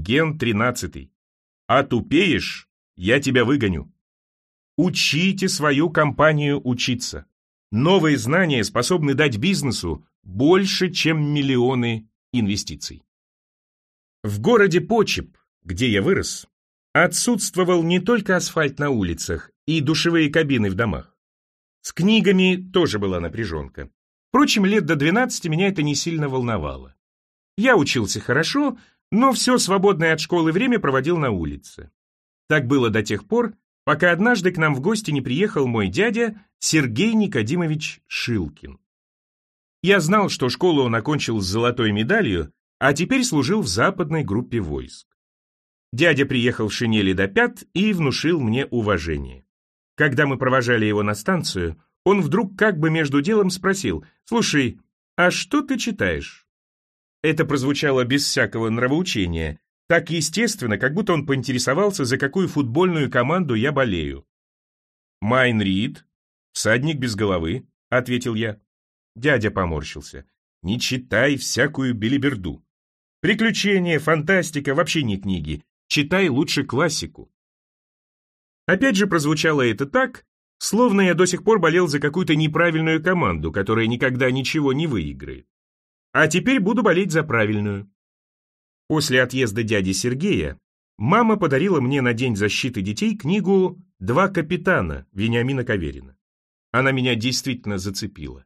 ген 13. Отупеешь, я тебя выгоню. Учите свою компанию учиться. Новые знания способны дать бизнесу больше, чем миллионы инвестиций. В городе Почеп, где я вырос, отсутствовал не только асфальт на улицах и душевые кабины в домах. С книгами тоже была напряженка. Впрочем, лет до 12 меня это не сильно волновало. Я учился хорошо, но все свободное от школы время проводил на улице. Так было до тех пор, пока однажды к нам в гости не приехал мой дядя Сергей Никодимович Шилкин. Я знал, что школу он окончил с золотой медалью, а теперь служил в западной группе войск. Дядя приехал в шинели до пят и внушил мне уважение. Когда мы провожали его на станцию, он вдруг как бы между делом спросил, «Слушай, а что ты читаешь?» Это прозвучало без всякого нравоучения, так естественно, как будто он поинтересовался, за какую футбольную команду я болею. «Майн Рид, всадник без головы», — ответил я. Дядя поморщился. «Не читай всякую белиберду. Приключения, фантастика, вообще не книги. Читай лучше классику». Опять же прозвучало это так, словно я до сих пор болел за какую-то неправильную команду, которая никогда ничего не выиграет. А теперь буду болеть за правильную. После отъезда дяди Сергея мама подарила мне на День защиты детей книгу «Два капитана» Вениамина Каверина. Она меня действительно зацепила.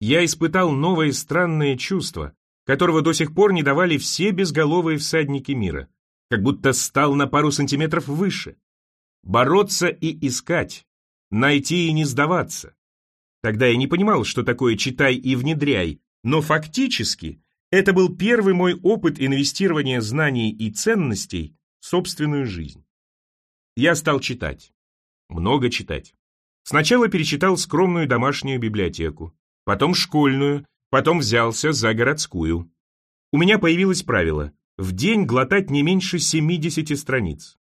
Я испытал новое странное чувство, которого до сих пор не давали все безголовые всадники мира, как будто стал на пару сантиметров выше. Бороться и искать, найти и не сдаваться. Тогда я не понимал, что такое «читай и внедряй», но фактически это был первый мой опыт инвестирования знаний и ценностей в собственную жизнь. Я стал читать. Много читать. Сначала перечитал скромную домашнюю библиотеку, потом школьную, потом взялся за городскую. У меня появилось правило – в день глотать не меньше 70 страниц.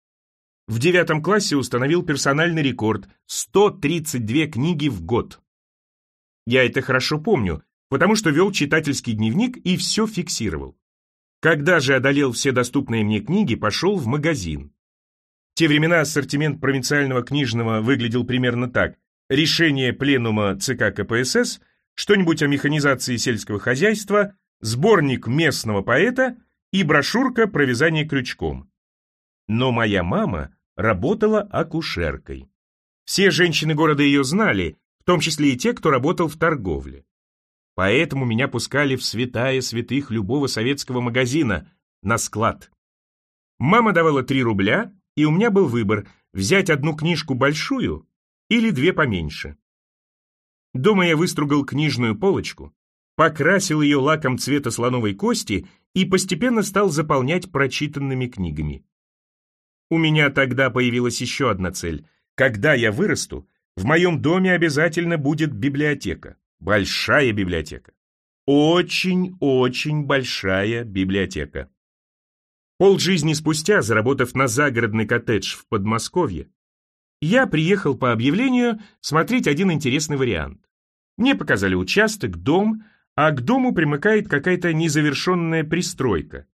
В девятом классе установил персональный рекорд – 132 книги в год. Я это хорошо помню, потому что вел читательский дневник и все фиксировал. Когда же одолел все доступные мне книги, пошел в магазин. В те времена ассортимент провинциального книжного выглядел примерно так. Решение пленума ЦК КПСС, что-нибудь о механизации сельского хозяйства, сборник местного поэта и брошюрка про вязание крючком. Но моя мама работала акушеркой. Все женщины города ее знали, в том числе и те, кто работал в торговле. Поэтому меня пускали в святая святых любого советского магазина, на склад. Мама давала 3 рубля, и у меня был выбор взять одну книжку большую или две поменьше. Дома я выстругал книжную полочку, покрасил ее лаком цвета слоновой кости и постепенно стал заполнять прочитанными книгами. У меня тогда появилась еще одна цель. Когда я вырасту, в моем доме обязательно будет библиотека. Большая библиотека. Очень-очень большая библиотека. Пол жизни спустя, заработав на загородный коттедж в Подмосковье, я приехал по объявлению смотреть один интересный вариант. Мне показали участок, дом, а к дому примыкает какая-то незавершенная пристройка.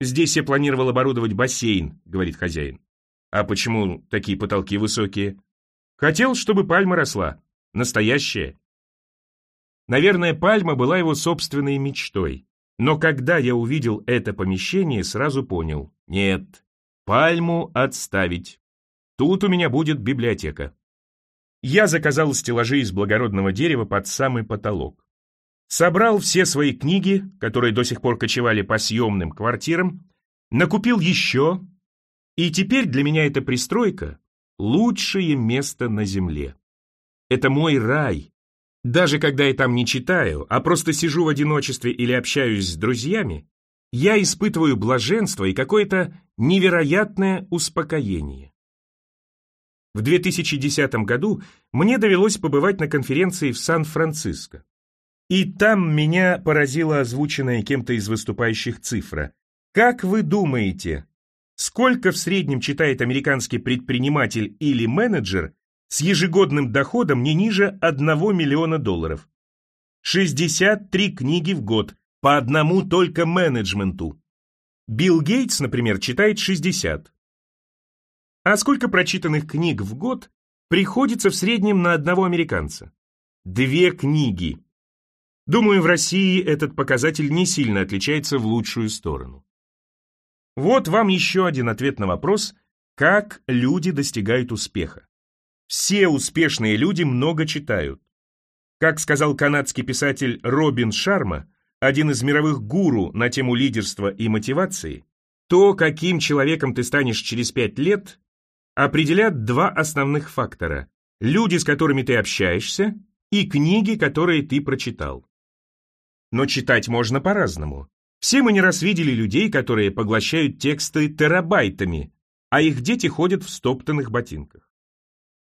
«Здесь я планировал оборудовать бассейн», — говорит хозяин. «А почему такие потолки высокие?» «Хотел, чтобы пальма росла. Настоящая, Наверное, пальма была его собственной мечтой. Но когда я увидел это помещение, сразу понял. Нет, пальму отставить. Тут у меня будет библиотека. Я заказал стеллажи из благородного дерева под самый потолок. Собрал все свои книги, которые до сих пор кочевали по съемным квартирам, накупил еще, и теперь для меня эта пристройка — лучшее место на земле. Это мой рай, даже когда я там не читаю, а просто сижу в одиночестве или общаюсь с друзьями, я испытываю блаженство и какое-то невероятное успокоение. В 2010 году мне довелось побывать на конференции в Сан-Франциско. И там меня поразила озвученная кем-то из выступающих цифра. Как вы думаете, сколько в среднем читает американский предприниматель или менеджер с ежегодным доходом не ниже 1 миллиона долларов. 63 книги в год по одному только менеджменту. Билл Гейтс, например, читает 60. А сколько прочитанных книг в год приходится в среднем на одного американца? Две книги. Думаю, в России этот показатель не сильно отличается в лучшую сторону. Вот вам еще один ответ на вопрос, как люди достигают успеха. Все успешные люди много читают. Как сказал канадский писатель Робин Шарма, один из мировых гуру на тему лидерства и мотивации, то, каким человеком ты станешь через пять лет, определят два основных фактора – люди, с которыми ты общаешься, и книги, которые ты прочитал. Но читать можно по-разному. Все мы не раз видели людей, которые поглощают тексты терабайтами, а их дети ходят в стоптанных ботинках.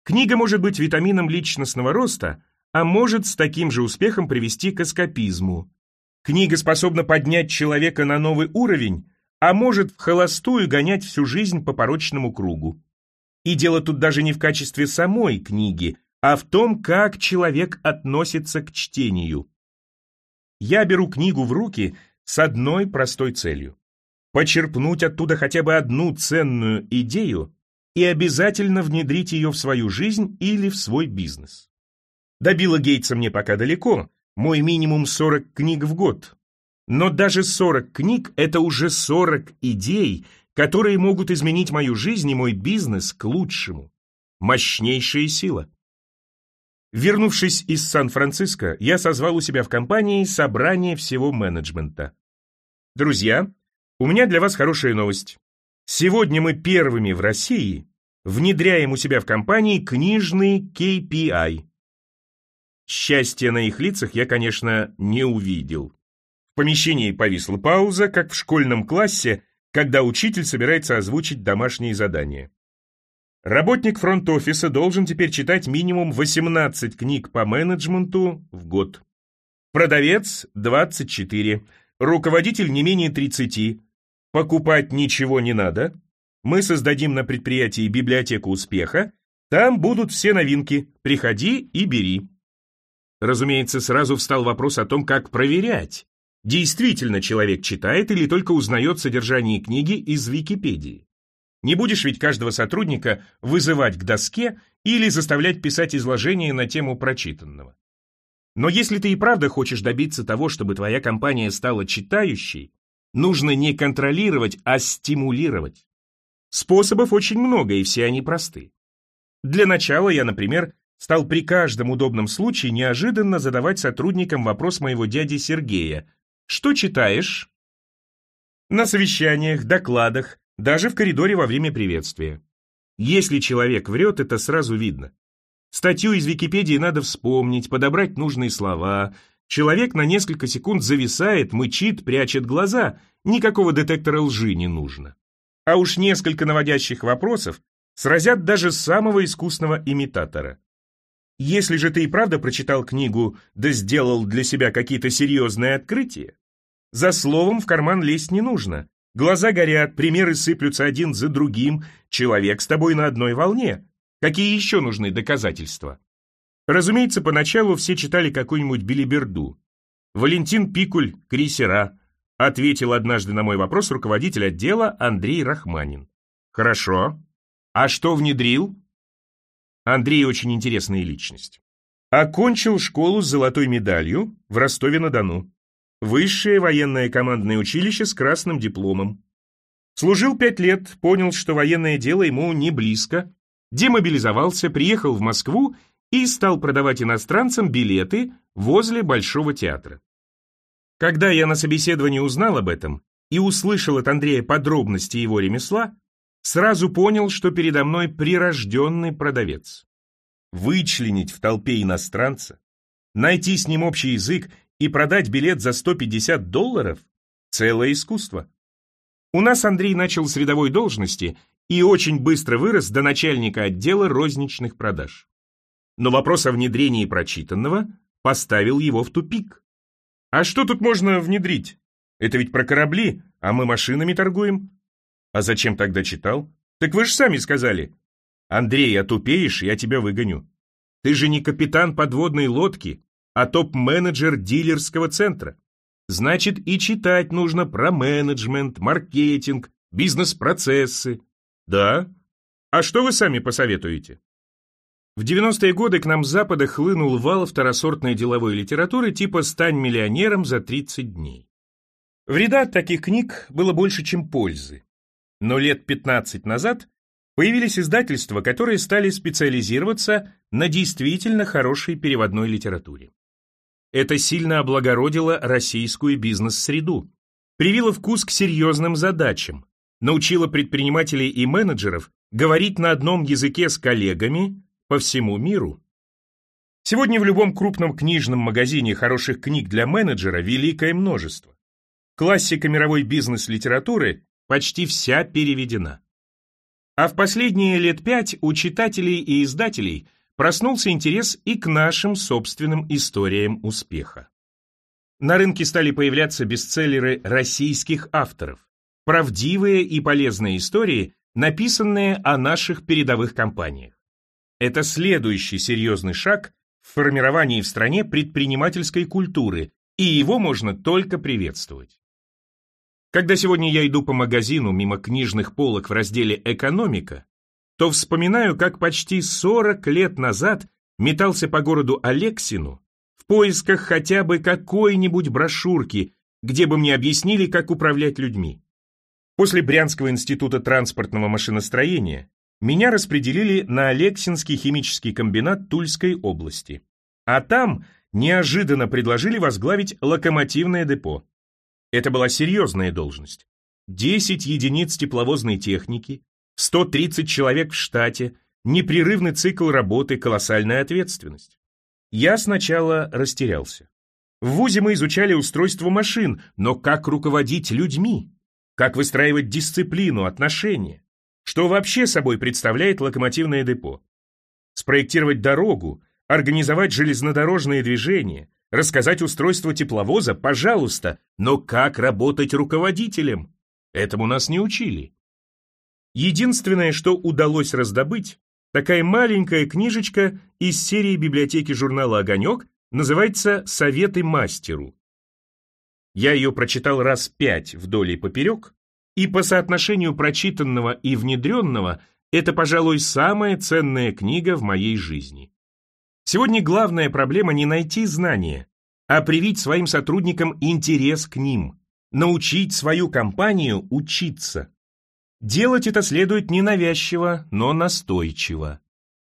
Книга может быть витамином личностного роста, а может с таким же успехом привести к эскапизму, Книга способна поднять человека на новый уровень, а может в холостую гонять всю жизнь по порочному кругу. И дело тут даже не в качестве самой книги, а в том, как человек относится к чтению. Я беру книгу в руки с одной простой целью. Почерпнуть оттуда хотя бы одну ценную идею и обязательно внедрить ее в свою жизнь или в свой бизнес. До Билла Гейтса мне пока далеко, мой минимум 40 книг в год. Но даже 40 книг – это уже 40 идей, которые могут изменить мою жизнь и мой бизнес к лучшему. Мощнейшая сила. Вернувшись из Сан-Франциско, я созвал у себя в компании собрание всего менеджмента. Друзья, у меня для вас хорошая новость. Сегодня мы первыми в России внедряем у себя в компании книжный KPI Счастья на их лицах я, конечно, не увидел. В помещении повисла пауза, как в школьном классе, когда учитель собирается озвучить домашние задания. Работник фронт-офиса должен теперь читать минимум 18 книг по менеджменту в год. Продавец – 24, руководитель не менее 30. Покупать ничего не надо. Мы создадим на предприятии библиотеку успеха. Там будут все новинки. Приходи и бери. Разумеется, сразу встал вопрос о том, как проверять, действительно человек читает или только узнает содержание книги из Википедии. Не будешь ведь каждого сотрудника вызывать к доске или заставлять писать изложение на тему прочитанного. Но если ты и правда хочешь добиться того, чтобы твоя компания стала читающей, нужно не контролировать, а стимулировать. Способов очень много, и все они просты. Для начала я, например, стал при каждом удобном случае неожиданно задавать сотрудникам вопрос моего дяди Сергея. «Что читаешь?» На совещаниях, докладах, даже в коридоре во время приветствия. Если человек врет, это сразу видно. Статью из Википедии надо вспомнить, подобрать нужные слова. Человек на несколько секунд зависает, мычит, прячет глаза. Никакого детектора лжи не нужно. А уж несколько наводящих вопросов сразят даже самого искусного имитатора. Если же ты и правда прочитал книгу, да сделал для себя какие-то серьезные открытия, за словом в карман лезть не нужно. Глаза горят, примеры сыплются один за другим, человек с тобой на одной волне. Какие еще нужны доказательства? Разумеется, поначалу все читали какую-нибудь билиберду. Валентин Пикуль, крейсера, ответил однажды на мой вопрос руководитель отдела Андрей Рахманин. Хорошо. А что внедрил? Андрей очень интересная личность. Окончил школу с золотой медалью в Ростове-на-Дону. Высшее военное командное училище с красным дипломом. Служил пять лет, понял, что военное дело ему не близко, демобилизовался, приехал в Москву и стал продавать иностранцам билеты возле Большого театра. Когда я на собеседовании узнал об этом и услышал от Андрея подробности его ремесла, Сразу понял, что передо мной прирожденный продавец. Вычленить в толпе иностранца, найти с ним общий язык и продать билет за 150 долларов – целое искусство. У нас Андрей начал с рядовой должности и очень быстро вырос до начальника отдела розничных продаж. Но вопрос о внедрении прочитанного поставил его в тупик. А что тут можно внедрить? Это ведь про корабли, а мы машинами торгуем. А зачем тогда читал? Так вы же сами сказали. Андрей, отупеешь, я тебя выгоню. Ты же не капитан подводной лодки, а топ-менеджер дилерского центра. значит и читать нужно про менеджмент, маркетинг, бизнес-процессы. Да? А что вы сами посоветуете? В 90-е годы к нам с Запада хлынул вал второсортной деловой литературы типа «Стань миллионером за 30 дней». Вреда от таких книг было больше, чем пользы. Но лет 15 назад появились издательства, которые стали специализироваться на действительно хорошей переводной литературе. Это сильно облагородило российскую бизнес-среду, привило вкус к серьезным задачам, научило предпринимателей и менеджеров говорить на одном языке с коллегами по всему миру. Сегодня в любом крупном книжном магазине хороших книг для менеджера великое множество. Классика мировой бизнес-литературы почти вся переведена. А в последние лет пять у читателей и издателей проснулся интерес и к нашим собственным историям успеха. На рынке стали появляться бестселлеры российских авторов, правдивые и полезные истории, написанные о наших передовых компаниях. Это следующий серьезный шаг в формировании в стране предпринимательской культуры, и его можно только приветствовать. Когда сегодня я иду по магазину мимо книжных полок в разделе «Экономика», то вспоминаю, как почти 40 лет назад метался по городу Алексину в поисках хотя бы какой-нибудь брошюрки, где бы мне объяснили, как управлять людьми. После Брянского института транспортного машиностроения меня распределили на Алексинский химический комбинат Тульской области. А там неожиданно предложили возглавить локомотивное депо. Это была серьезная должность. 10 единиц тепловозной техники, 130 человек в штате, непрерывный цикл работы, колоссальная ответственность. Я сначала растерялся. В ВУЗе мы изучали устройство машин, но как руководить людьми? Как выстраивать дисциплину, отношения? Что вообще собой представляет локомотивное депо? Спроектировать дорогу, организовать железнодорожные движения, Рассказать устройство тепловоза, пожалуйста, но как работать руководителем? Этому нас не учили. Единственное, что удалось раздобыть, такая маленькая книжечка из серии библиотеки журнала «Огонек», называется «Советы мастеру». Я ее прочитал раз пять вдоль и поперек, и по соотношению прочитанного и внедренного это, пожалуй, самая ценная книга в моей жизни. Сегодня главная проблема не найти знания, а привить своим сотрудникам интерес к ним, научить свою компанию учиться. Делать это следует ненавязчиво, но настойчиво.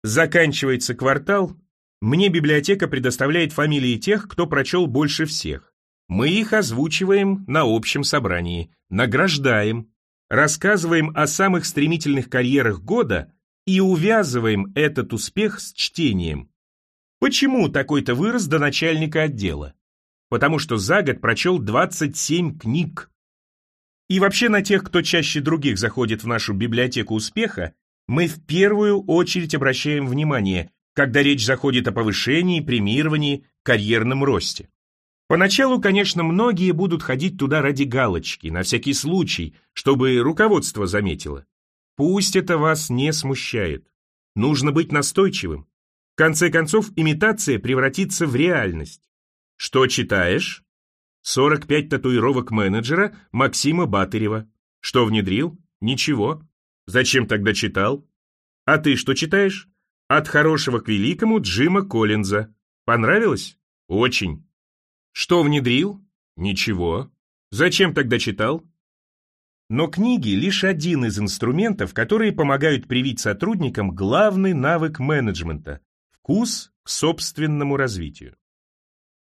Заканчивается квартал, мне библиотека предоставляет фамилии тех, кто прочел больше всех. Мы их озвучиваем на общем собрании, награждаем, рассказываем о самых стремительных карьерах года и увязываем этот успех с чтением. Почему такой-то вырос до начальника отдела? Потому что за год прочел 27 книг. И вообще на тех, кто чаще других заходит в нашу библиотеку успеха, мы в первую очередь обращаем внимание, когда речь заходит о повышении, премировании, карьерном росте. Поначалу, конечно, многие будут ходить туда ради галочки, на всякий случай, чтобы руководство заметило. Пусть это вас не смущает. Нужно быть настойчивым. В конце концов, имитация превратится в реальность. Что читаешь? 45 татуировок менеджера Максима Батырева. Что внедрил? Ничего. Зачем тогда читал? А ты что читаешь? От хорошего к великому Джима Коллинза. Понравилось? Очень. Что внедрил? Ничего. Зачем тогда читал? Но книги – лишь один из инструментов, которые помогают привить сотрудникам главный навык менеджмента Вкус к собственному развитию.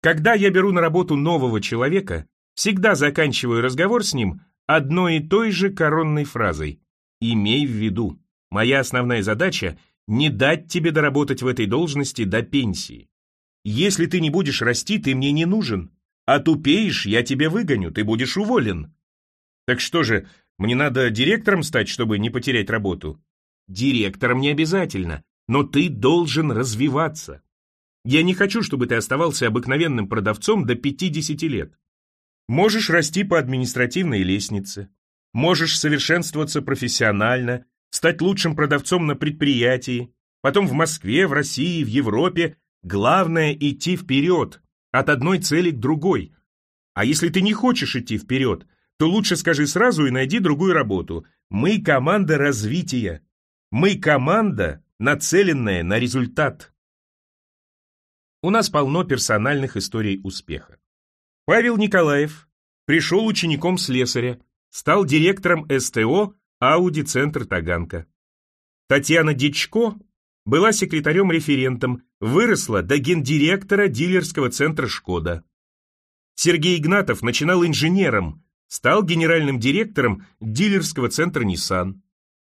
Когда я беру на работу нового человека, всегда заканчиваю разговор с ним одной и той же коронной фразой «Имей в виду, моя основная задача – не дать тебе доработать в этой должности до пенсии. Если ты не будешь расти, ты мне не нужен. А тупеешь, я тебя выгоню, ты будешь уволен. Так что же, мне надо директором стать, чтобы не потерять работу? Директором не обязательно но ты должен развиваться. Я не хочу, чтобы ты оставался обыкновенным продавцом до 50 лет. Можешь расти по административной лестнице, можешь совершенствоваться профессионально, стать лучшим продавцом на предприятии, потом в Москве, в России, в Европе. Главное – идти вперед, от одной цели к другой. А если ты не хочешь идти вперед, то лучше скажи сразу и найди другую работу. Мы команда развития. Мы команда, нацеленная на результат. У нас полно персональных историй успеха. Павел Николаев пришел учеником слесаря, стал директором СТО Ауди-центр Таганка. Татьяна Дичко была секретарем-референтом, выросла до гендиректора дилерского центра «Шкода». Сергей Игнатов начинал инженером, стал генеральным директором дилерского центра Nissan.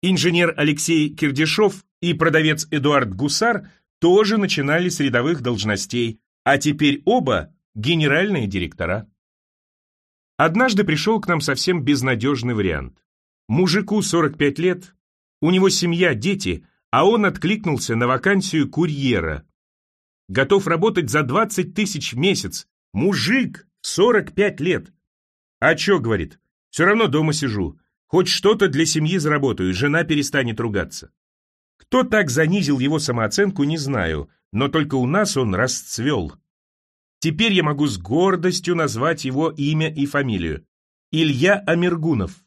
Инженер Алексей Кирдешов и продавец Эдуард Гусар тоже начинали с рядовых должностей, а теперь оба генеральные директора. Однажды пришел к нам совсем безнадежный вариант. Мужику 45 лет, у него семья, дети, а он откликнулся на вакансию курьера. Готов работать за 20 тысяч в месяц. Мужик, 45 лет. А чё, говорит, все равно дома сижу. Хоть что-то для семьи заработаю, жена перестанет ругаться. Кто так занизил его самооценку, не знаю, но только у нас он расцвел. Теперь я могу с гордостью назвать его имя и фамилию. Илья Амергунов.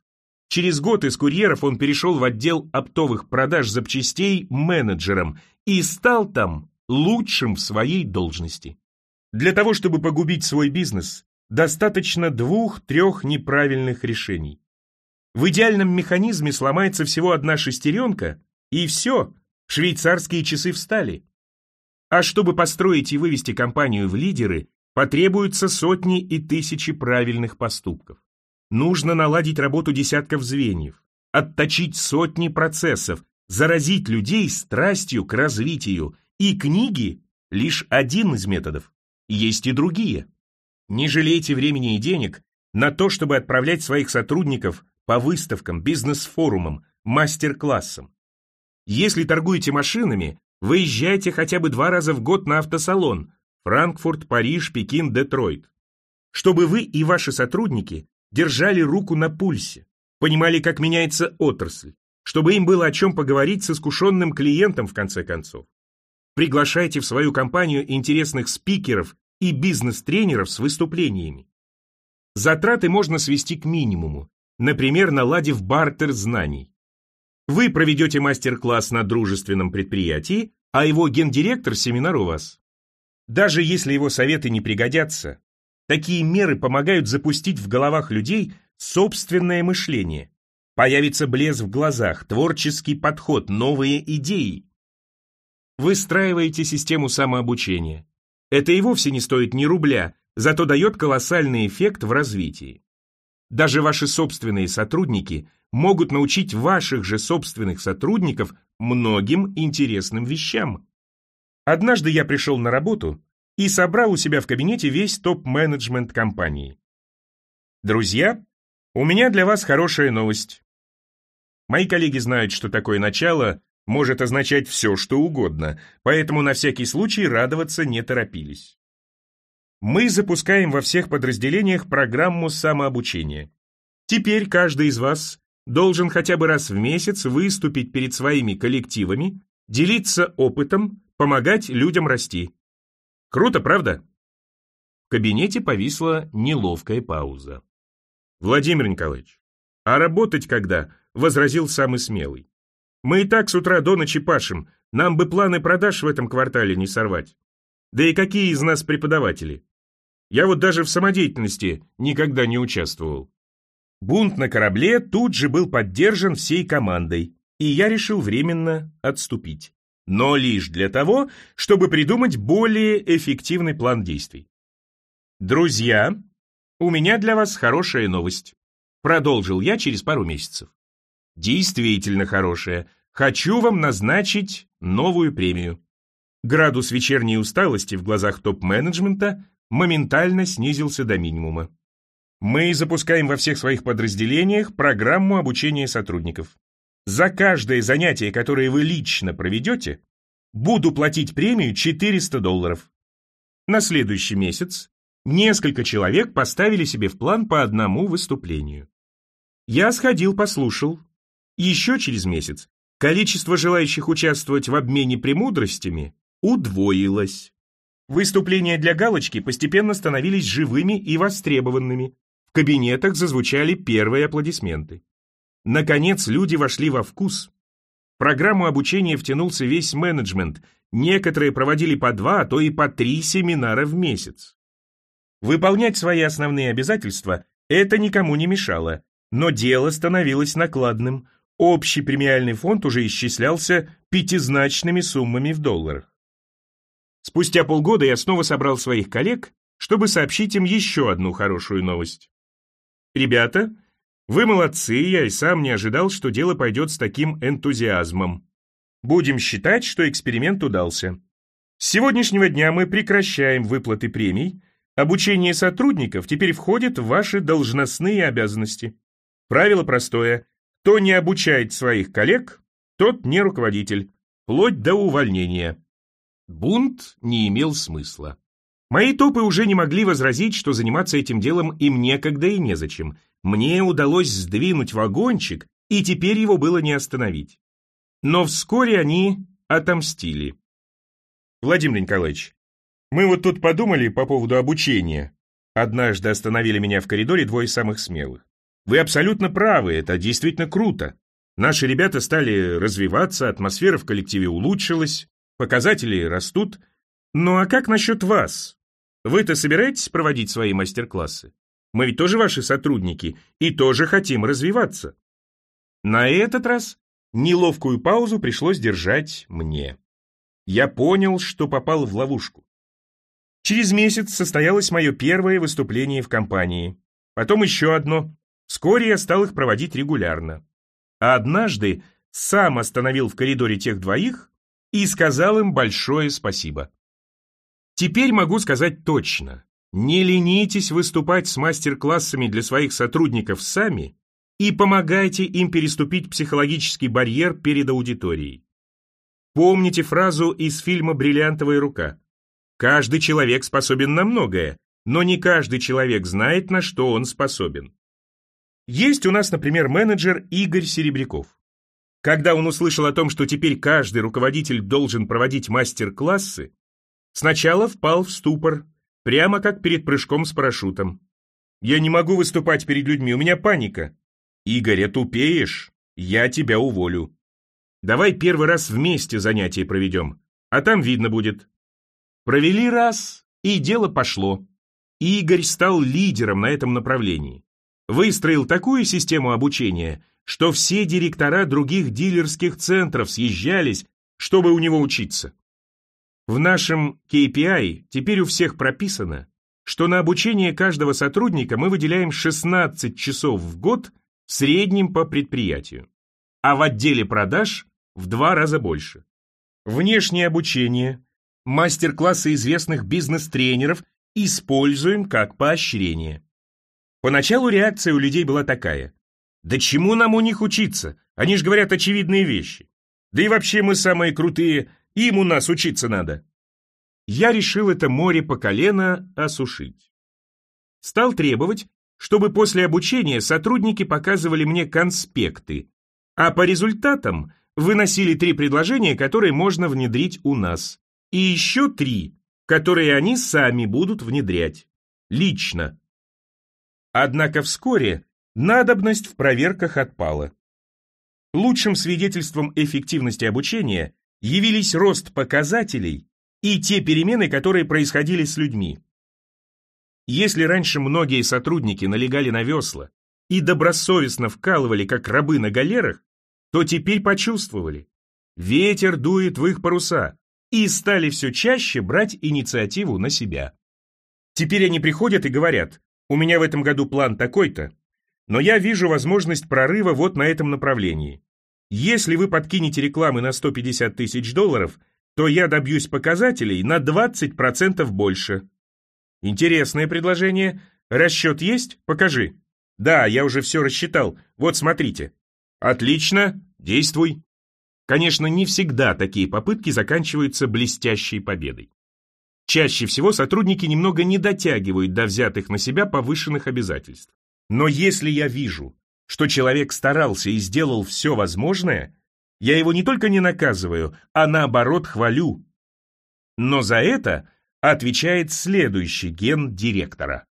Через год из курьеров он перешел в отдел оптовых продаж запчастей менеджером и стал там лучшим в своей должности. Для того, чтобы погубить свой бизнес, достаточно двух-трех неправильных решений. В идеальном механизме сломается всего одна шестеренка, и все, швейцарские часы встали. А чтобы построить и вывести компанию в лидеры, потребуются сотни и тысячи правильных поступков. Нужно наладить работу десятков звеньев, отточить сотни процессов, заразить людей страстью к развитию, и книги – лишь один из методов. Есть и другие. Не жалейте времени и денег на то, чтобы отправлять своих сотрудников по выставкам, бизнес-форумам, мастер-классам. Если торгуете машинами, выезжайте хотя бы два раза в год на автосалон Франкфурт, Париж, Пекин, Детройт. Чтобы вы и ваши сотрудники держали руку на пульсе, понимали, как меняется отрасль, чтобы им было о чем поговорить с искушенным клиентом в конце концов. Приглашайте в свою компанию интересных спикеров и бизнес-тренеров с выступлениями. Затраты можно свести к минимуму, например, наладив бартер знаний. Вы проведете мастер-класс на дружественном предприятии, а его гендиректор семинар у вас. Даже если его советы не пригодятся, такие меры помогают запустить в головах людей собственное мышление. Появится блеск в глазах, творческий подход, новые идеи. Выстраиваете систему самообучения. Это и вовсе не стоит ни рубля, зато дает колоссальный эффект в развитии. Даже ваши собственные сотрудники могут научить ваших же собственных сотрудников многим интересным вещам. Однажды я пришел на работу и собрал у себя в кабинете весь топ-менеджмент компании. Друзья, у меня для вас хорошая новость. Мои коллеги знают, что такое начало может означать все, что угодно, поэтому на всякий случай радоваться не торопились. Мы запускаем во всех подразделениях программу самообучения. Теперь каждый из вас должен хотя бы раз в месяц выступить перед своими коллективами, делиться опытом, помогать людям расти. Круто, правда? В кабинете повисла неловкая пауза. Владимир Николаевич, а работать когда? Возразил самый смелый. Мы и так с утра до ночи пашем, нам бы планы продаж в этом квартале не сорвать. Да и какие из нас преподаватели? Я вот даже в самодеятельности никогда не участвовал. Бунт на корабле тут же был поддержан всей командой, и я решил временно отступить. Но лишь для того, чтобы придумать более эффективный план действий. «Друзья, у меня для вас хорошая новость», продолжил я через пару месяцев. Действительно хорошая. Хочу вам назначить новую премию. Градус вечерней усталости в глазах топ-менеджмента моментально снизился до минимума. Мы запускаем во всех своих подразделениях программу обучения сотрудников. За каждое занятие, которое вы лично проведете, буду платить премию 400 долларов. На следующий месяц несколько человек поставили себе в план по одному выступлению. Я сходил, послушал, еще через месяц количество желающих участвовать в обмене премудростями удвоилось. Выступления для галочки постепенно становились живыми и востребованными. В кабинетах зазвучали первые аплодисменты. Наконец люди вошли во вкус. В программу обучения втянулся весь менеджмент. Некоторые проводили по два, а то и по три семинара в месяц. Выполнять свои основные обязательства это никому не мешало, но дело становилось накладным. Общий премиальный фонд уже исчислялся пятизначными суммами в долларах. Спустя полгода я снова собрал своих коллег, чтобы сообщить им еще одну хорошую новость. «Ребята, вы молодцы, я и сам не ожидал, что дело пойдет с таким энтузиазмом. Будем считать, что эксперимент удался. С сегодняшнего дня мы прекращаем выплаты премий, обучение сотрудников теперь входит в ваши должностные обязанности. Правило простое. Кто не обучает своих коллег, тот не руководитель, вплоть до увольнения. Бунт не имел смысла. Мои топы уже не могли возразить, что заниматься этим делом им некогда и незачем. Мне удалось сдвинуть вагончик, и теперь его было не остановить. Но вскоре они отомстили. Владимир Николаевич, мы вот тут подумали по поводу обучения. Однажды остановили меня в коридоре двое самых смелых. Вы абсолютно правы, это действительно круто. Наши ребята стали развиваться, атмосфера в коллективе улучшилась, Показатели растут. Ну а как насчет вас? Вы-то собираетесь проводить свои мастер-классы? Мы ведь тоже ваши сотрудники и тоже хотим развиваться. На этот раз неловкую паузу пришлось держать мне. Я понял, что попал в ловушку. Через месяц состоялось мое первое выступление в компании. Потом еще одно. Вскоре я стал их проводить регулярно. А однажды сам остановил в коридоре тех двоих, и сказал им большое спасибо. Теперь могу сказать точно. Не ленитесь выступать с мастер-классами для своих сотрудников сами и помогайте им переступить психологический барьер перед аудиторией. Помните фразу из фильма «Бриллиантовая рука». Каждый человек способен на многое, но не каждый человек знает, на что он способен. Есть у нас, например, менеджер Игорь Серебряков. Когда он услышал о том, что теперь каждый руководитель должен проводить мастер-классы, сначала впал в ступор, прямо как перед прыжком с парашютом. «Я не могу выступать перед людьми, у меня паника». «Игорь, тупеешь, я тебя уволю». «Давай первый раз вместе занятия проведем, а там видно будет». Провели раз, и дело пошло. Игорь стал лидером на этом направлении. Выстроил такую систему обучения, что все директора других дилерских центров съезжались, чтобы у него учиться. В нашем KPI теперь у всех прописано, что на обучение каждого сотрудника мы выделяем 16 часов в год в среднем по предприятию, а в отделе продаж в два раза больше. Внешнее обучение, мастер-классы известных бизнес-тренеров используем как поощрение. Поначалу реакция у людей была такая. Да чему нам у них учиться? Они ж говорят очевидные вещи. Да и вообще мы самые крутые, им у нас учиться надо. Я решил это море по колено осушить. Стал требовать, чтобы после обучения сотрудники показывали мне конспекты, а по результатам выносили три предложения, которые можно внедрить у нас, и еще три, которые они сами будут внедрять. Лично. Однако вскоре Надобность в проверках отпала. Лучшим свидетельством эффективности обучения явились рост показателей и те перемены, которые происходили с людьми. Если раньше многие сотрудники налегали на весла и добросовестно вкалывали, как рабы на галерах, то теперь почувствовали. Ветер дует в их паруса и стали все чаще брать инициативу на себя. Теперь они приходят и говорят, у меня в этом году план такой-то, но я вижу возможность прорыва вот на этом направлении. Если вы подкинете рекламы на 150 тысяч долларов, то я добьюсь показателей на 20% больше. Интересное предложение. Расчет есть? Покажи. Да, я уже все рассчитал. Вот смотрите. Отлично, действуй. Конечно, не всегда такие попытки заканчиваются блестящей победой. Чаще всего сотрудники немного не дотягивают до взятых на себя повышенных обязательств. Но если я вижу, что человек старался и сделал все возможное, я его не только не наказываю, а наоборот хвалю. Но за это отвечает следующий ген директора.